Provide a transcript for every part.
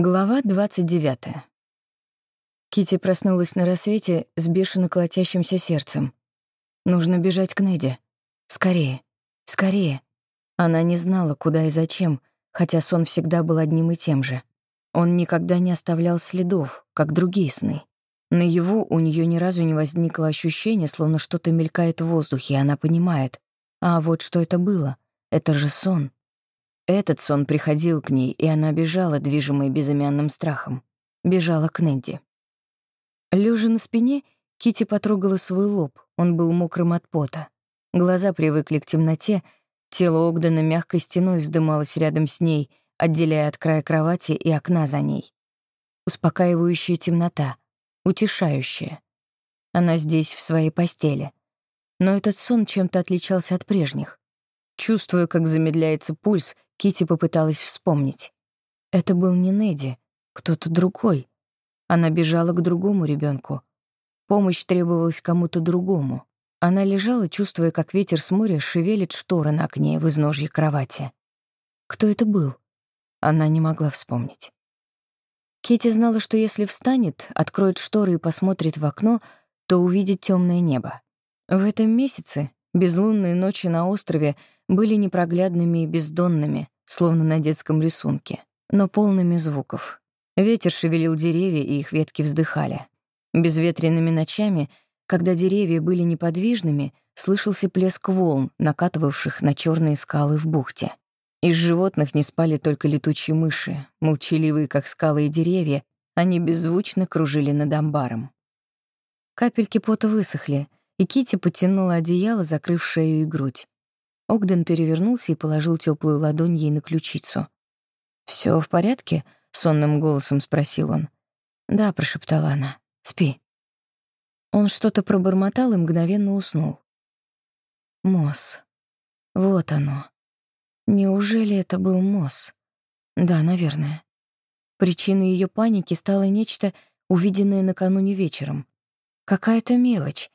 Глава 29. Кити проснулась на рассвете с бешено колотящимся сердцем. Нужно бежать к Неде. Скорее, скорее. Она не знала, куда и зачем, хотя сон всегда был одним и тем же. Он никогда не оставлял следов, как другие сны. На его у нее ни разу не возникло ощущение, словно что-то мелькает в воздухе, и она понимает. А вот что это было? Это же сон. Этот сон приходил к ней, и она бежала, движимой безымянным страхом. Бежала к Нэнди. Лежа на спине, Кити потрогала свой лоб, он был мокрым от пота. Глаза привыкли к темноте, тело Огдена мягкой стеной вздымалось рядом с ней, отделяя от края кровати и окна за ней. Успокаивающая темнота, утешающая. Она здесь, в своей постели. Но этот сон чем-то отличался от прежних. Чувствуя, как замедляется пульс, Кити попыталась вспомнить. Это был не Неди, кто-то другой. Она бежала к другому ребенку. Помощь требовалась кому-то другому. Она лежала, чувствуя, как ветер с моря шевелит шторы на окне в изножье кровати. Кто это был? Она не могла вспомнить. Кити знала, что если встанет, откроет шторы и посмотрит в окно, то увидит темное небо. В этом месяце безлунные ночи на острове были непроглядными и бездонными, словно на детском рисунке, но полными звуков. Ветер шевелил деревья, и их ветки вздыхали. Безветренными ночами, когда деревья были неподвижными, слышался плеск волн, накатывавших на черные скалы в бухте. Из животных не спали только летучие мыши, молчаливые, как скалы и деревья, они беззвучно кружили над амбаром. Капельки пота высохли, и Кити потянула одеяло, закрыв шею и грудь. Огден перевернулся и положил теплую ладонь ей на ключицу. Все в порядке?» — сонным голосом спросил он. «Да», — прошептала она. «Спи». Он что-то пробормотал и мгновенно уснул. Мосс. Вот оно. Неужели это был Мосс? Да, наверное. Причиной ее паники стало нечто, увиденное накануне вечером. Какая-то мелочь.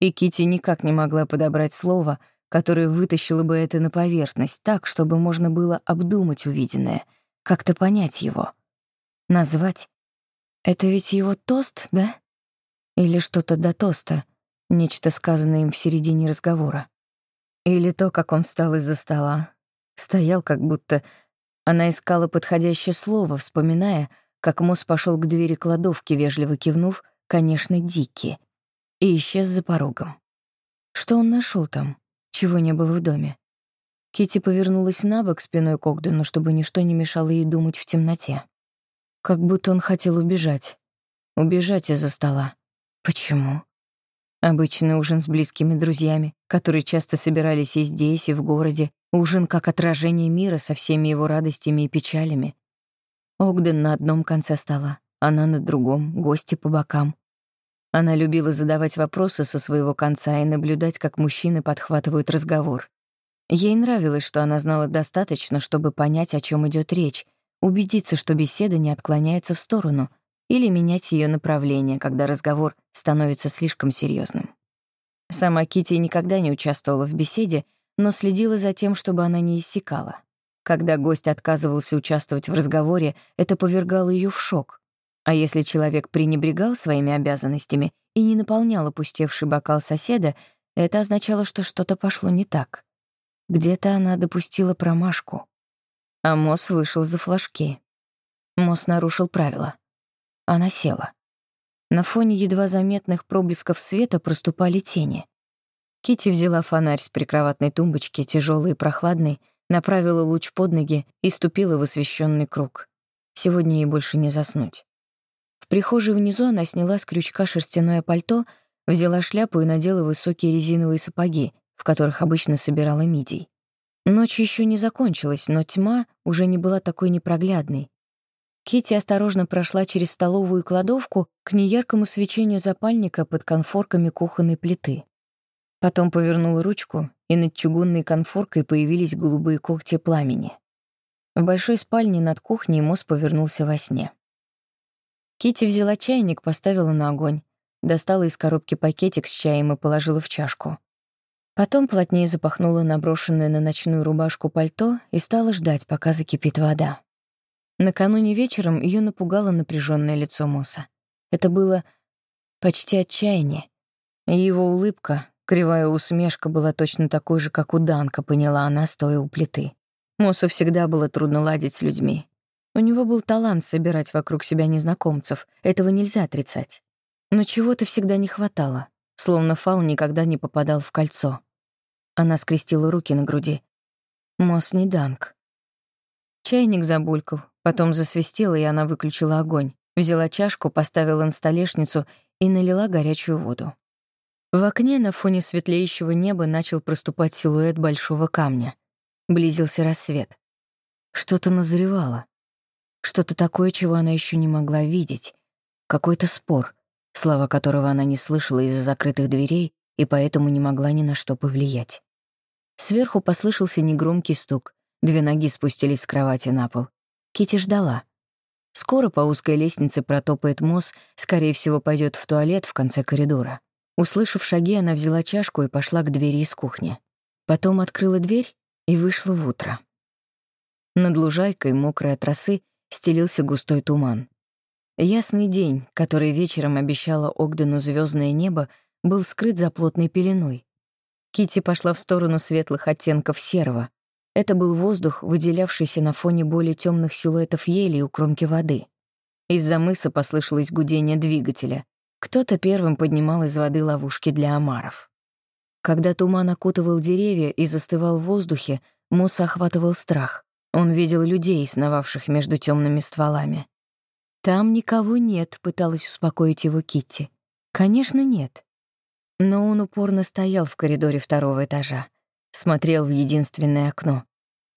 И Кити никак не могла подобрать слово — которая вытащила бы это на поверхность так, чтобы можно было обдумать увиденное, как-то понять его. Назвать. Это ведь его тост, да? Или что-то до тоста, нечто сказанное им в середине разговора. Или то, как он встал из-за стола. Стоял как будто... Она искала подходящее слово, вспоминая, как Мосс пошел к двери кладовки, вежливо кивнув, конечно, Дикки, и исчез за порогом. Что он нашел там? Чего не было в доме. Кити повернулась на бок спиной к Огдену, чтобы ничто не мешало ей думать в темноте. Как будто он хотел убежать. Убежать из-за стола. Почему? Обычный ужин с близкими друзьями, которые часто собирались и здесь, и в городе. Ужин как отражение мира со всеми его радостями и печалями. Огден на одном конце стола, она на другом, гости по бокам. Она любила задавать вопросы со своего конца и наблюдать, как мужчины подхватывают разговор. Ей нравилось, что она знала достаточно, чтобы понять, о чем идет речь, убедиться, что беседа не отклоняется в сторону, или менять ее направление, когда разговор становится слишком серьезным. Сама Кити никогда не участвовала в беседе, но следила за тем, чтобы она не иссякала. Когда гость отказывался участвовать в разговоре, это повергало ее в шок. А если человек пренебрегал своими обязанностями и не наполнял опустевший бокал соседа, это означало, что что-то пошло не так. Где-то она допустила промашку. А Мосс вышел за флажки. Мосс нарушил правила. Она села. На фоне едва заметных проблесков света проступали тени. Кити взяла фонарь с прикроватной тумбочки, тяжелый и прохладный, направила луч под ноги и ступила в освещенный круг. Сегодня ей больше не заснуть. В прихожей внизу она сняла с крючка шерстяное пальто, взяла шляпу и надела высокие резиновые сапоги, в которых обычно собирала мидий. Ночь еще не закончилась, но тьма уже не была такой непроглядной. Кити осторожно прошла через столовую кладовку к неяркому свечению запальника под конфорками кухонной плиты. Потом повернула ручку, и над чугунной конфоркой появились голубые когти пламени. В большой спальне над кухней Мосс повернулся во сне. Кити взяла чайник, поставила на огонь, достала из коробки пакетик с чаем и положила в чашку. Потом плотнее запахнула наброшенное на ночную рубашку пальто и стала ждать, пока закипит вода. Накануне вечером ее напугало напряженное лицо Мосса. Это было почти отчаяние. И его улыбка, кривая усмешка была точно такой же, как у Данка, поняла она, стоя у плиты. Моссу всегда было трудно ладить с людьми. У него был талант собирать вокруг себя незнакомцев, этого нельзя отрицать. Но чего-то всегда не хватало, словно Фал никогда не попадал в кольцо. Она скрестила руки на груди. Мосс не Данк. Чайник забулькал, потом засвистела, и она выключила огонь. Взяла чашку, поставила на столешницу и налила горячую воду. В окне на фоне светлеющего неба начал проступать силуэт большого камня. Близился рассвет. Что-то назревало. Что-то такое, чего она еще не могла видеть. Какой-то спор, слова которого она не слышала из-за закрытых дверей и поэтому не могла ни на что повлиять. Сверху послышался негромкий стук. Две ноги спустились с кровати на пол. Кити ждала. Скоро по узкой лестнице протопает Мосс, скорее всего, пойдет в туалет в конце коридора. Услышав шаги, она взяла чашку и пошла к двери из кухни. Потом открыла дверь и вышла в утро. Над лужайкой, мокрой от росы, стелился густой туман. Ясный день, который вечером обещало Огдену звездное небо, был скрыт за плотной пеленой. Кити пошла в сторону светлых оттенков серого. Это был воздух, выделявшийся на фоне более темных силуэтов ели у кромки воды. Из-за мыса послышалось гудение двигателя. Кто-то первым поднимал из воды ловушки для омаров. Когда туман окутывал деревья и застывал в воздухе, Муса охватывал страх. Он видел людей, сновавших между темными стволами. «Там никого нет», — пыталась успокоить его Китти. «Конечно, нет». Но он упорно стоял в коридоре второго этажа, смотрел в единственное окно.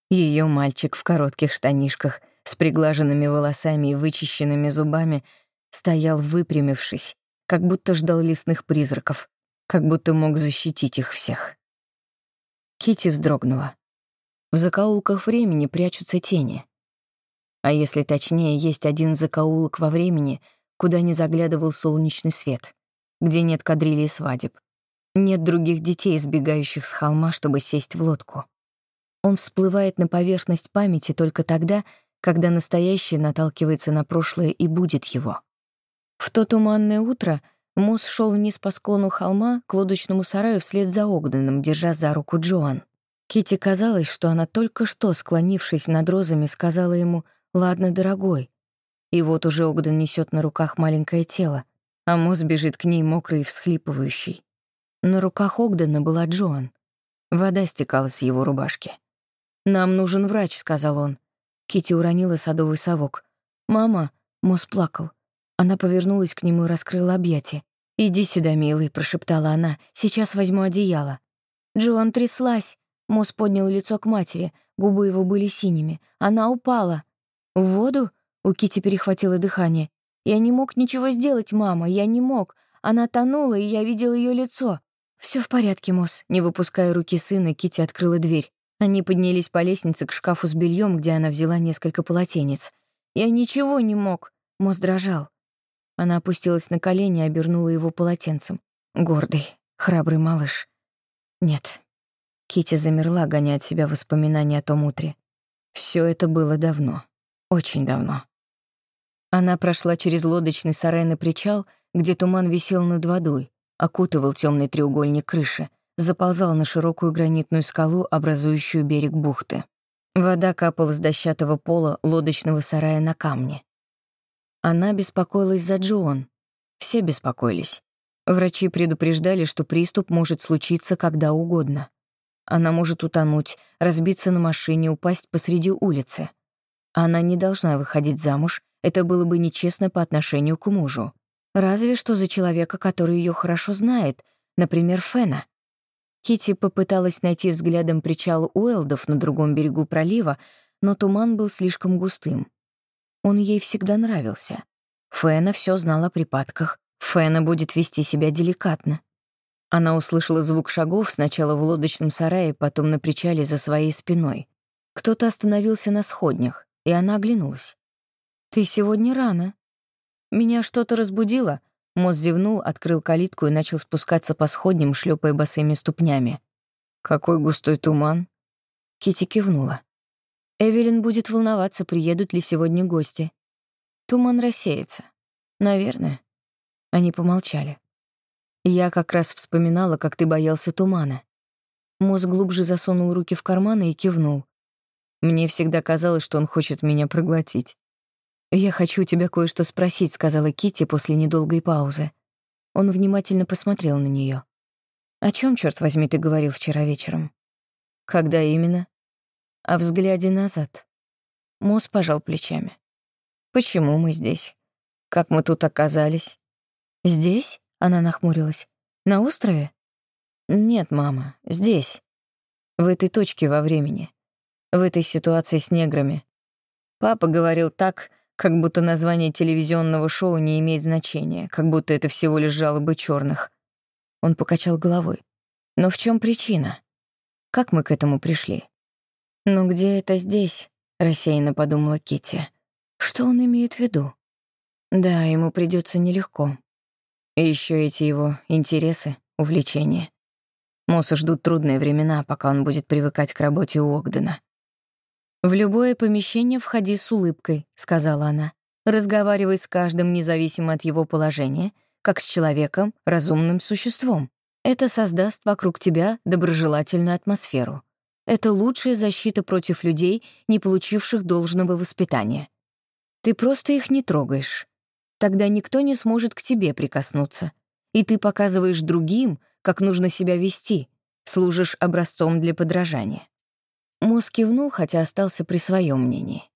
Ее мальчик в коротких штанишках, с приглаженными волосами и вычищенными зубами, стоял выпрямившись, как будто ждал лесных призраков, как будто мог защитить их всех. Кити вздрогнула. В закоулках времени прячутся тени. А если точнее, есть один закоулок во времени, куда не заглядывал солнечный свет, где нет кадрилей свадеб, нет других детей, сбегающих с холма, чтобы сесть в лодку. Он всплывает на поверхность памяти только тогда, когда настоящее наталкивается на прошлое и будет его. В то туманное утро Мосс шел вниз по склону холма к лодочному сараю вслед за Огденом, держа за руку Джоан. Кити казалось, что она только что, склонившись над розами, сказала ему «Ладно, дорогой». И вот уже Огден несет на руках маленькое тело, а Мосс бежит к ней мокрый и всхлипывающий. На руках Огдена была Джоан. Вода стекала с его рубашки. «Нам нужен врач», — сказал он. Кити уронила садовый совок. «Мама», — Мосс плакал. Она повернулась к нему и раскрыла объятия. «Иди сюда, милый», — прошептала она. «Сейчас возьму одеяло». Джоан тряслась. Мосс поднял лицо к матери. Губы его были синими. Она упала. «В воду?» — у Кити перехватило дыхание. «Я не мог ничего сделать, мама, я не мог. Она тонула, и я видел ее лицо». Все в порядке, Мосс». Не выпуская руки сына, Кити открыла дверь. Они поднялись по лестнице к шкафу с бельем, где она взяла несколько полотенец. «Я ничего не мог». Мосс дрожал. Она опустилась на колени и обернула его полотенцем. Гордый, храбрый малыш. Нет. Кити замерла, гоняя от себя воспоминания о том утре. Все это было давно. Очень давно. Она прошла через лодочный сарай на причал, где туман висел над водой, окутывал темный треугольник крыши, заползал на широкую гранитную скалу, образующую берег бухты. Вода капала с дощатого пола лодочного сарая на камни. Она беспокоилась за Джоан. Все беспокоились. Врачи предупреждали, что приступ может случиться когда угодно. Она может утонуть, разбиться на машине, упасть посреди улицы. Она не должна выходить замуж, это было бы нечестно по отношению к мужу. Разве что за человека, который ее хорошо знает, например, Фена. Кити попыталась найти взглядом причал Уэлдов на другом берегу пролива, но туман был слишком густым. Он ей всегда нравился. Фэна все знала о припадках. Фэна будет вести себя деликатно. Она услышала звук шагов сначала в лодочном сарае, потом на причале за своей спиной. Кто-то остановился на сходнях, и она оглянулась. «Ты сегодня рано». «Меня что-то разбудило?» Мосс зевнул, открыл калитку и начал спускаться по сходням, шлепая босыми ступнями. «Какой густой туман!» Кити кивнула. Эвелин будет волноваться, приедут ли сегодня гости. Туман рассеется. Наверное. Они помолчали. Я как раз вспоминала, как ты боялся тумана. Мозг глубже засунул руки в карманы и кивнул. Мне всегда казалось, что он хочет меня проглотить. «Я хочу тебя кое-что спросить», — сказала Китти после недолгой паузы. Он внимательно посмотрел на нее. «О чем, черт возьми, ты говорил вчера вечером?» «Когда именно?» «О взгляде назад». Мосс пожал плечами. «Почему мы здесь? Как мы тут оказались?» «Здесь?» Она нахмурилась. «На острове?» «Нет, мама, здесь. В этой точке во времени. В этой ситуации с неграми. Папа говорил так, как будто название телевизионного шоу не имеет значения, как будто это всего лишь жалобы черных. Он покачал головой. «Но в чем причина? Как мы к этому пришли?» «Ну где это здесь?» — рассеянно подумала Китти. «Что он имеет в виду?» «Да, ему придется нелегко. И еще эти его интересы, увлечения. Мосса ждут трудные времена, пока он будет привыкать к работе у Огдена. «В любое помещение входи с улыбкой», — сказала она. «Разговаривай с каждым, независимо от его положения, как с человеком, разумным существом. Это создаст вокруг тебя доброжелательную атмосферу. Это лучшая защита против людей, не получивших должного воспитания. Ты просто их не трогаешь. Тогда никто не сможет к тебе прикоснуться. И ты показываешь другим, как нужно себя вести, служишь образцом для подражания. Мозг кивнул, хотя остался при своем мнении.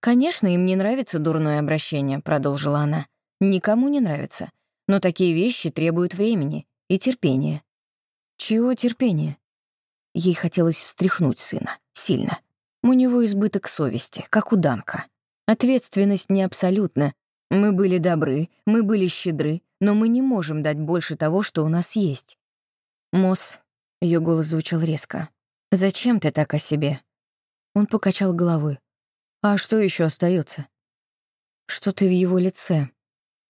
«Конечно, им не нравится дурное обращение», — продолжила она. «Никому не нравится. Но такие вещи требуют времени и терпения». «Чего терпения?» Ей хотелось встряхнуть сына. Сильно. У него избыток совести, как у Данка. Ответственность не абсолютна, мы были добры, мы были щедры, но мы не можем дать больше того, что у нас есть. Мосс, ее голос звучал резко. Зачем ты так о себе? Он покачал головой. А что еще остается? Что-то в его лице.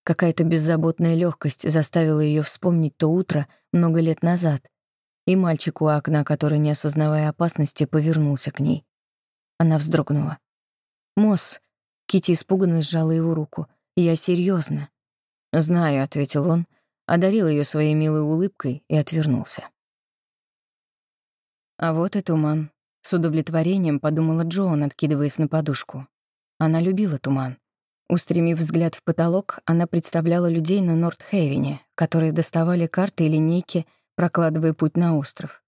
Какая-то беззаботная легкость заставила ее вспомнить то утро много лет назад и мальчик у окна, который, не осознавая опасности, повернулся к ней. Она вздрогнула. «Мосс», — Кити испуганно сжала его руку, «Я серьезно. «Знаю», — ответил он, одарил ее своей милой улыбкой и отвернулся. А вот и туман. С удовлетворением подумала Джоан, откидываясь на подушку. Она любила туман. Устремив взгляд в потолок, она представляла людей на Норт-Хейвене, которые доставали карты и линейки, прокладывая путь на остров.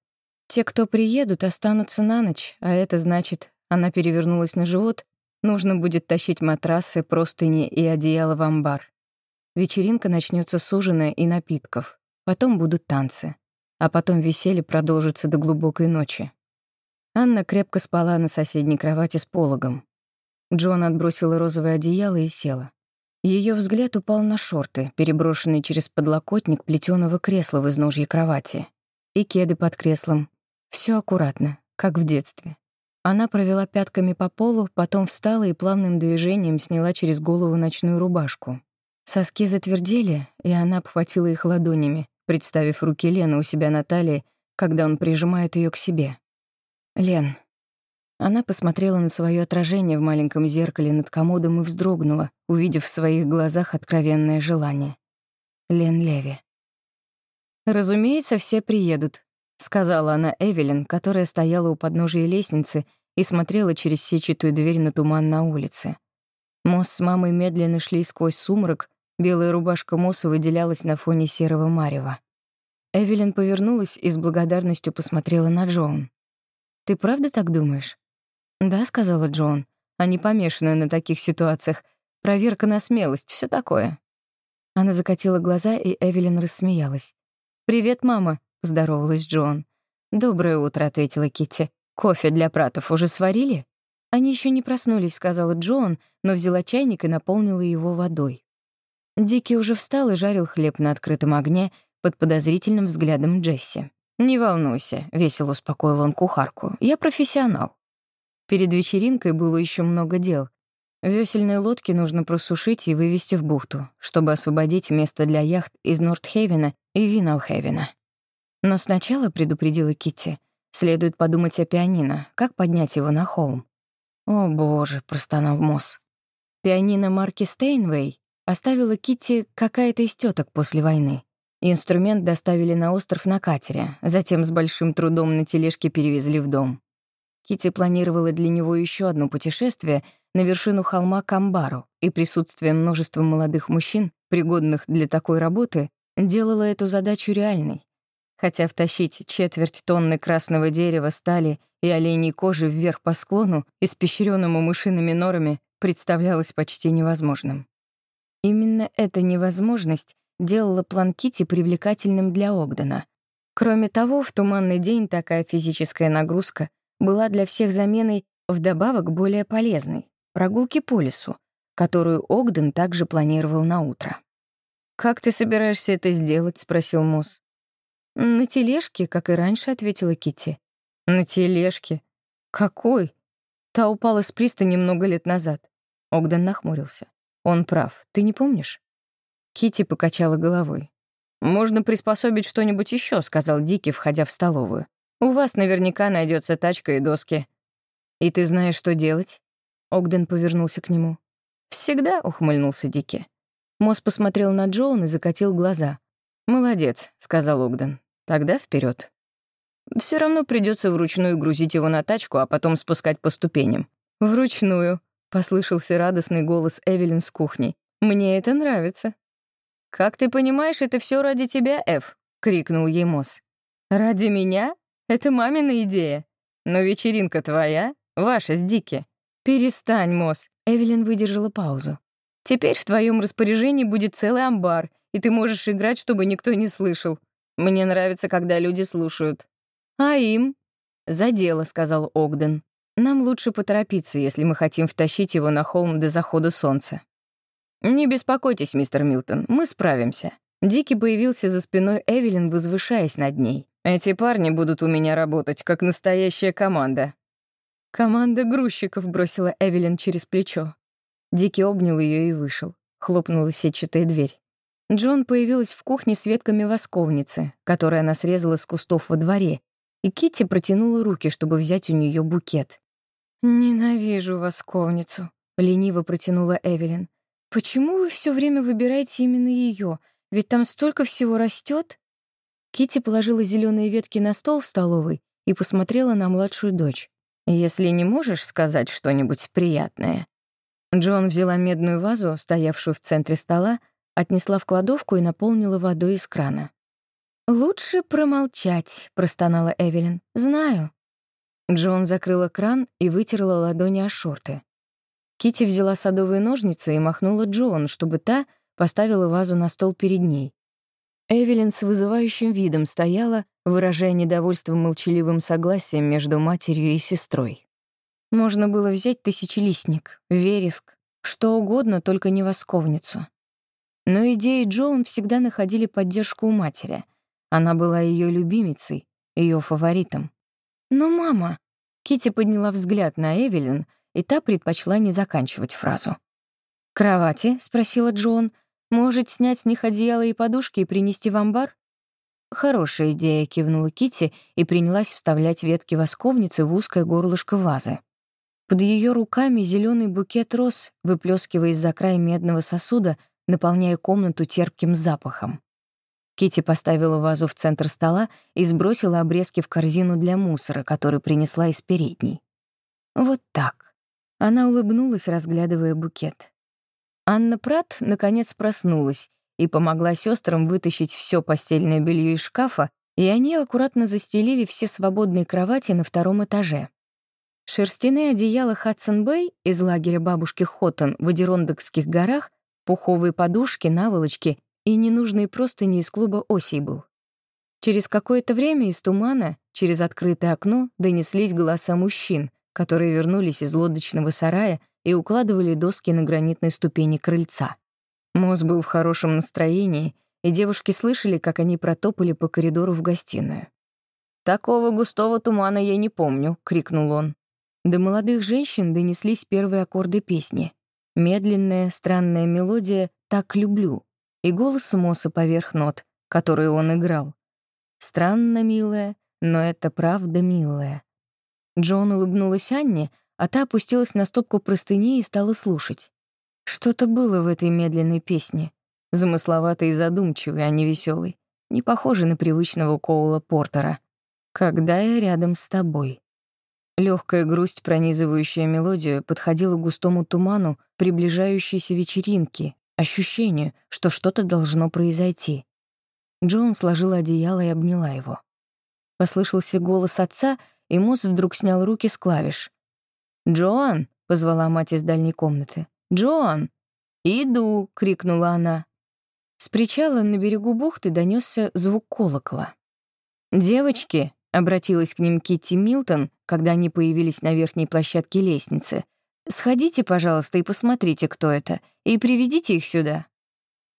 Те, кто приедут, останутся на ночь, а это значит, она перевернулась на живот Нужно будет тащить матрасы, простыни и одеяло в амбар. Вечеринка начнется с ужина и напитков. Потом будут танцы. А потом веселье продолжится до глубокой ночи. Анна крепко спала на соседней кровати с пологом. Джон отбросила розовое одеяло и села. Ее взгляд упал на шорты, переброшенные через подлокотник плетеного кресла в изножье кровати. И кеды под креслом. Все аккуратно, как в детстве. Она провела пятками по полу, потом встала и плавным движением сняла через голову ночную рубашку. Соски затвердели, и она обхватила их ладонями, представив руки Лены у себя на талии, когда он прижимает ее к себе. «Лен». Она посмотрела на свое отражение в маленьком зеркале над комодом и вздрогнула, увидев в своих глазах откровенное желание. Лен Леви. «Разумеется, все приедут», — сказала она Эвелин, которая стояла у подножия лестницы и смотрела через сетчатую дверь на туман на улице. Мосс с мамой медленно шли сквозь сумрак, белая рубашка Мосса выделялась на фоне серого марева. Эвелин повернулась и с благодарностью посмотрела на Джон. «Ты правда так думаешь?» «Да», — сказала Джон. «Они помешаны на таких ситуациях. Проверка на смелость, все такое». Она закатила глаза, и Эвелин рассмеялась. «Привет, мама», — поздоровалась Джон. «Доброе утро», — ответила Китти. «Кофе для пратов уже сварили?» «Они еще не проснулись», — сказала Джон, но взяла чайник и наполнила его водой. Дики уже встал и жарил хлеб на открытом огне под подозрительным взглядом Джесси. «Не волнуйся», — весело успокоил он кухарку. «Я профессионал». Перед вечеринкой было еще много дел. Весельные лодки нужно просушить и вывести в бухту, чтобы освободить место для яхт из Нортхевена и Виналхевена. Но сначала, предупредила Китти, следует подумать о пианино, как поднять его на холм. «О, боже», — простонал Мосс. Пианино марки Стейнвей оставила Китти какая-то из теток после войны. Инструмент доставили на остров на катере, затем с большим трудом на тележке перевезли в дом. Китти планировала для него еще одно путешествие на вершину холма Камбару, и присутствие множества молодых мужчин, пригодных для такой работы, делало эту задачу реальной. Хотя втащить четверть тонны красного дерева, стали и оленей кожи вверх по склону, испещренному мышиными норами, представлялось почти невозможным. Именно эта невозможность делала план Кити привлекательным для Огдена. Кроме того, в туманный день такая физическая нагрузка была для всех заменой вдобавок более полезной — прогулки по лесу, которую Огден также планировал на утро. «Как ты собираешься это сделать?» — спросил Мосс. «На тележке, как и раньше», — ответила Кити. «На тележке? Какой?» Та упала с пристани много лет назад. Огден нахмурился. «Он прав. Ты не помнишь?» Кити покачала головой. «Можно приспособить что-нибудь еще, сказал Дики, входя в столовую. «У вас наверняка найдется тачка и доски». «И ты знаешь, что делать?» Огден повернулся к нему. «Всегда», — ухмыльнулся Дики. Мосс посмотрел на Джоун и закатил глаза. «Молодец», — сказал Огден. «Тогда вперед. Все равно придется вручную грузить его на тачку, а потом спускать по ступеням». «Вручную», — послышался радостный голос Эвелин с кухни. «Мне это нравится». «Как ты понимаешь, это все ради тебя, Эф?» — крикнул ей Мосс. «Ради меня? Это мамина идея. Но вечеринка твоя, ваша с Дики. Перестань, Мосс». Эвелин выдержала паузу. «Теперь в твоем распоряжении будет целый амбар, и ты можешь играть, чтобы никто не слышал. Мне нравится, когда люди слушают». «А им?» «За дело», — сказал Огден. «Нам лучше поторопиться, если мы хотим втащить его на холм до захода солнца». «Не беспокойтесь, мистер Милтон, мы справимся». Дики появился за спиной Эвелин, возвышаясь над ней. «Эти парни будут у меня работать, как настоящая команда». «Команда грузчиков», — бросила Эвелин через плечо. Дики обнял ее и вышел. Хлопнула сетчатая дверь. Джон появилась в кухне с ветками восковницы, которые она срезала с кустов во дворе, и Китти протянула руки, чтобы взять у нее букет. «Ненавижу восковницу», — лениво протянула Эвелин. Почему вы все время выбираете именно ее? Ведь там столько всего растет. Кити положила зеленые ветки на стол в столовой и посмотрела на младшую дочь. Если не можешь сказать что-нибудь приятное. Джон взяла медную вазу, стоявшую в центре стола, отнесла в кладовку и наполнила водой из крана. «Лучше промолчать», — простонала Эвелин. «Знаю». Джон закрыла кран и вытерла ладони о шорты. Кити взяла садовые ножницы и махнула Джон, чтобы та поставила вазу на стол перед ней. Эвелин с вызывающим видом стояла, выражая недовольство молчаливым согласием между матерью и сестрой. Можно было взять тысячелистник, вереск, что угодно, только не восковницу. Но идеи Джоун всегда находили поддержку у матери. Она была ее любимицей, ее фаворитом. «Но мама...» Кити подняла взгляд на Эвелин — и та предпочла не заканчивать фразу. «Кровати?» — спросила Джон. «Может, снять с них одеяло и подушки и принести в амбар?» «Хорошая идея», — кивнула Кити и принялась вставлять ветки восковницы в узкое горлышко вазы. Под ее руками зеленый букет роз, выплескиваясь за край медного сосуда, наполняя комнату терпким запахом. Кити поставила вазу в центр стола и сбросила обрезки в корзину для мусора, который принесла из передней. Вот так. Она улыбнулась, разглядывая букет. Анна Прат наконец проснулась и помогла сестрам вытащить все постельное белье из шкафа, и они аккуратно застелили все свободные кровати на втором этаже. Шерстяные одеяла Хадсон-Бэй из лагеря бабушки Хоттон в Адерондокских горах, пуховые подушки, наволочки и ненужные простыни из клуба «Осейбл». Через какое-то время из тумана, через открытое окно, донеслись голоса мужчин — которые вернулись из лодочного сарая и укладывали доски на гранитной ступени крыльца. Моз был в хорошем настроении, и девушки слышали, как они протопали по коридору в гостиную. «Такого густого тумана я не помню», — крикнул он. До молодых женщин донеслись первые аккорды песни. Медленная, странная мелодия «Так люблю» и голос Моса поверх нот, которые он играл. Странно, милая, но это правда милая. Джон улыбнулась Анне, а та опустилась на стопку простыней и стала слушать. Что-то было в этой медленной песне. Замысловатый и задумчивый, а не веселый. Не похожий на привычного Коула Портера. «Когда я рядом с тобой». Легкая грусть, пронизывающая мелодию, подходила к густому туману приближающейся вечеринки, ощущению, что что-то должно произойти. Джон сложила одеяло и обняла его. Послышался голос отца, и Мосс вдруг снял руки с клавиш. «Джоан!» — позвала мать из дальней комнаты. «Джоан!» «Иду!» — крикнула она. С причала на берегу бухты донесся звук колокола. «Девочки!» — обратилась к ним Китти Милтон, когда они появились на верхней площадке лестницы. «Сходите, пожалуйста, и посмотрите, кто это, и приведите их сюда».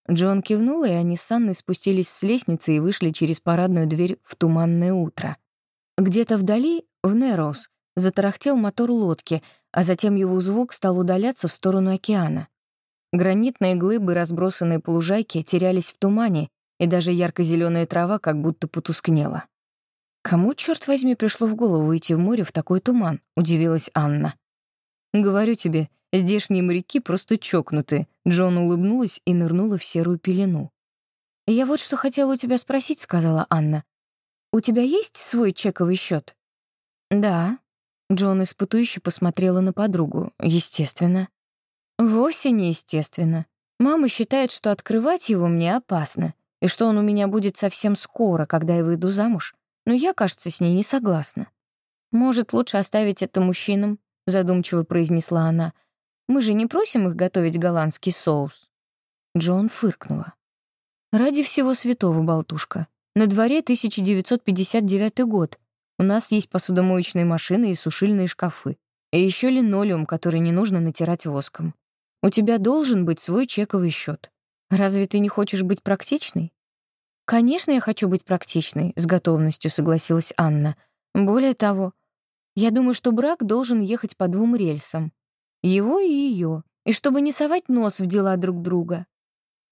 Джон кивнул, и они с Анной спустились с лестницы и вышли через парадную дверь в туманное утро. Где-то вдали, в Нероуз, затарахтел мотор лодки, а затем его звук стал удаляться в сторону океана. Гранитные глыбы, разбросанные по лужайке, терялись в тумане, и даже ярко зеленая трава как будто потускнела. «Кому, черт возьми, пришло в голову идти в море в такой туман?» — удивилась Анна. «Говорю тебе, здешние моряки просто чокнуты», — Джон улыбнулась и нырнула в серую пелену. «Я вот что хотела у тебя спросить», — сказала Анна. «У тебя есть свой чековый счет? «Да». Джон испытующе посмотрела на подругу. «Естественно». «Вовсе не естественно. Мама считает, что открывать его мне опасно, и что он у меня будет совсем скоро, когда я выйду замуж но я, кажется, с ней не согласна. «Может, лучше оставить это мужчинам?» — задумчиво произнесла она. «Мы же не просим их готовить голландский соус». Джон фыркнула. «Ради всего святого, болтушка. На дворе 1959 год. У нас есть посудомоечные машины и сушильные шкафы. И еще линолеум, который не нужно натирать воском. У тебя должен быть свой чековый счет. Разве ты не хочешь быть практичной? «Конечно, я хочу быть практичной», — с готовностью согласилась Анна. «Более того, я думаю, что брак должен ехать по двум рельсам. Его и ее. И чтобы не совать нос в дела друг друга.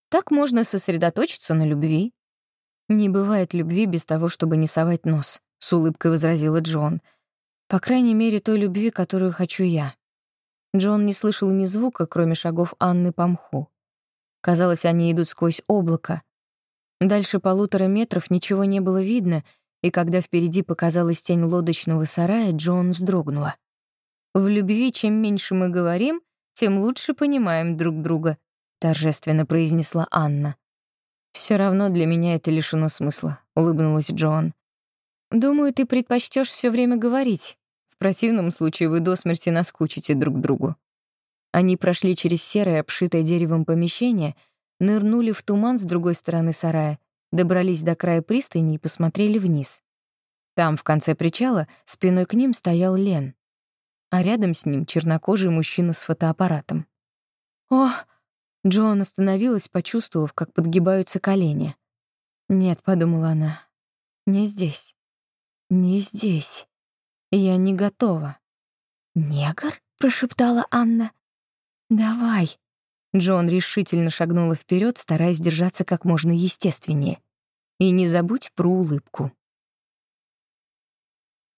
Так можно сосредоточиться на любви». «Не бывает любви без того, чтобы не совать нос», — с улыбкой возразила Джон. «По крайней мере, той любви, которую хочу я». Джон не слышал ни звука, кроме шагов Анны по мху. Казалось, они идут сквозь облако — Дальше полутора метров ничего не было видно, и когда впереди показалась тень лодочного сарая, Джон вздрогнула. «В любви чем меньше мы говорим, тем лучше понимаем друг друга», — торжественно произнесла Анна. Все равно для меня это лишено смысла», — улыбнулась Джон. «Думаю, ты предпочтешь все время говорить. В противном случае вы до смерти наскучите друг другу». Они прошли через серое, обшитое деревом помещение — нырнули в туман с другой стороны сарая, добрались до края пристани и посмотрели вниз. Там, в конце причала, спиной к ним стоял Лен, а рядом с ним чернокожий мужчина с фотоаппаратом. «О!» — Джоан остановилась, почувствовав, как подгибаются колени. «Нет», — подумала она, — «не здесь. Не здесь. Я не готова». «Негр?» — прошептала Анна. «Давай», Джон решительно шагнула вперед, стараясь держаться как можно естественнее. «И не забудь про улыбку».